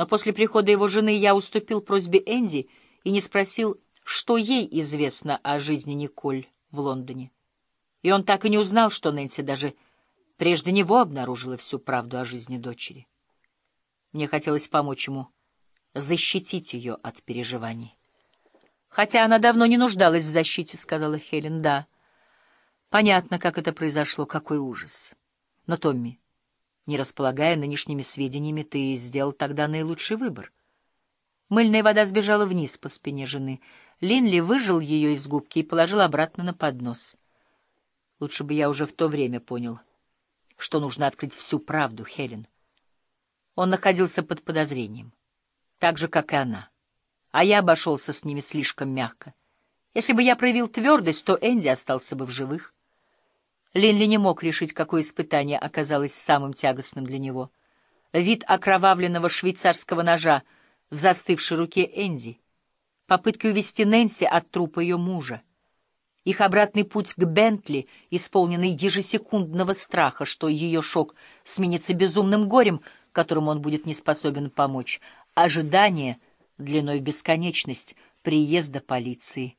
Но после прихода его жены я уступил просьбе Энди и не спросил, что ей известно о жизни Николь в Лондоне. И он так и не узнал, что Нэнси даже прежде него обнаружила всю правду о жизни дочери. Мне хотелось помочь ему защитить ее от переживаний. Хотя она давно не нуждалась в защите, — сказала Хелен. — Да. Понятно, как это произошло, какой ужас. Но, Томми, не располагая нынешними сведениями, ты сделал тогда наилучший выбор. Мыльная вода сбежала вниз по спине жены. Линли выжил ее из губки и положил обратно на поднос. Лучше бы я уже в то время понял, что нужно открыть всю правду, Хелен. Он находился под подозрением, так же, как и она а я обошелся с ними слишком мягко. Если бы я проявил твердость, то Энди остался бы в живых. Линли не мог решить, какое испытание оказалось самым тягостным для него. Вид окровавленного швейцарского ножа в застывшей руке Энди, попытки увести Нэнси от трупа ее мужа, их обратный путь к Бентли, исполненный ежесекундного страха, что ее шок сменится безумным горем, которым он будет не способен помочь, ожидание — длиной в бесконечность приезда полиции.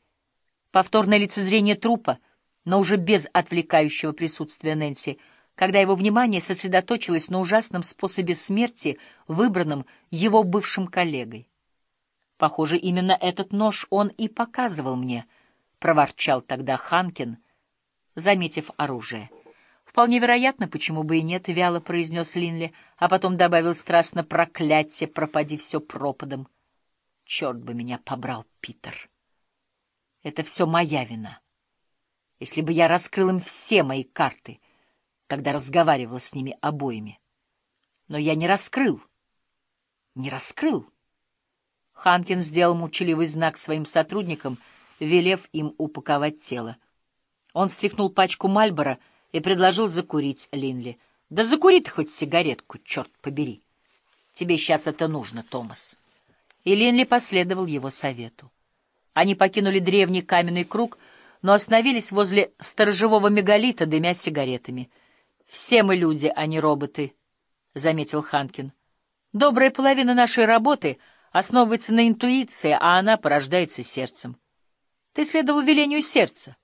Повторное лицезрение трупа, но уже без отвлекающего присутствия Нэнси, когда его внимание сосредоточилось на ужасном способе смерти, выбранном его бывшим коллегой. «Похоже, именно этот нож он и показывал мне», — проворчал тогда Ханкин, заметив оружие. «Вполне вероятно, почему бы и нет», — вяло произнес Линли, а потом добавил страстно проклятие, пропади все пропадом. Черт бы меня побрал, Питер. Это все моя вина. Если бы я раскрыл им все мои карты, когда разговаривал с ними обоими. Но я не раскрыл. Не раскрыл. Ханкин сделал молчаливый знак своим сотрудникам, велев им упаковать тело. Он стряхнул пачку Мальбора и предложил закурить Линли. «Да закури ты хоть сигаретку, черт побери! Тебе сейчас это нужно, Томас» и Линли последовал его совету. Они покинули древний каменный круг, но остановились возле сторожевого мегалита, дымя сигаретами. «Все мы люди, а не роботы», — заметил Ханкин. «Добрая половина нашей работы основывается на интуиции, а она порождается сердцем. Ты следовал велению сердца,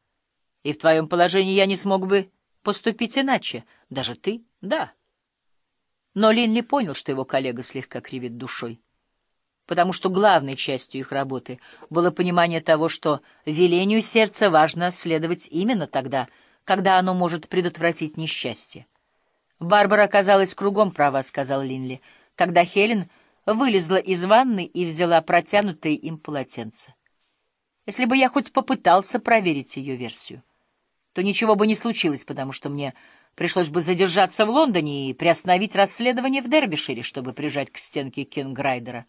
и в твоем положении я не смог бы поступить иначе. Даже ты — да». Но Линли понял, что его коллега слегка кривит душой потому что главной частью их работы было понимание того, что велению сердца важно следовать именно тогда, когда оно может предотвратить несчастье. «Барбара оказалась кругом права», — сказал Линли, когда Хелен вылезла из ванны и взяла протянутые им полотенце. «Если бы я хоть попытался проверить ее версию, то ничего бы не случилось, потому что мне пришлось бы задержаться в Лондоне и приостановить расследование в Дербишире, чтобы прижать к стенке Кинграйдера».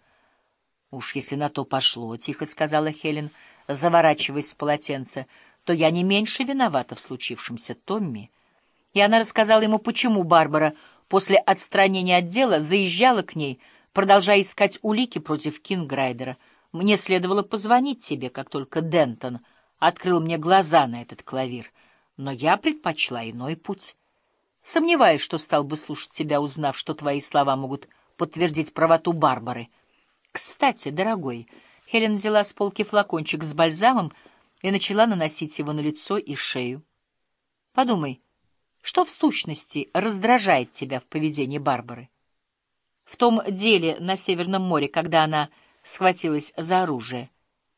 «Уж если на то пошло», — тихо сказала Хелен, заворачиваясь в полотенце, «то я не меньше виновата в случившемся, Томми». И она рассказала ему, почему Барбара после отстранения от дела заезжала к ней, продолжая искать улики против Кинграйдера. «Мне следовало позвонить тебе, как только Дентон открыл мне глаза на этот клавир, но я предпочла иной путь. Сомневаюсь, что стал бы слушать тебя, узнав, что твои слова могут подтвердить правоту Барбары». «Кстати, дорогой...» Хелен взяла с полки флакончик с бальзамом и начала наносить его на лицо и шею. «Подумай, что в сущности раздражает тебя в поведении Барбары? В том деле на Северном море, когда она схватилась за оружие —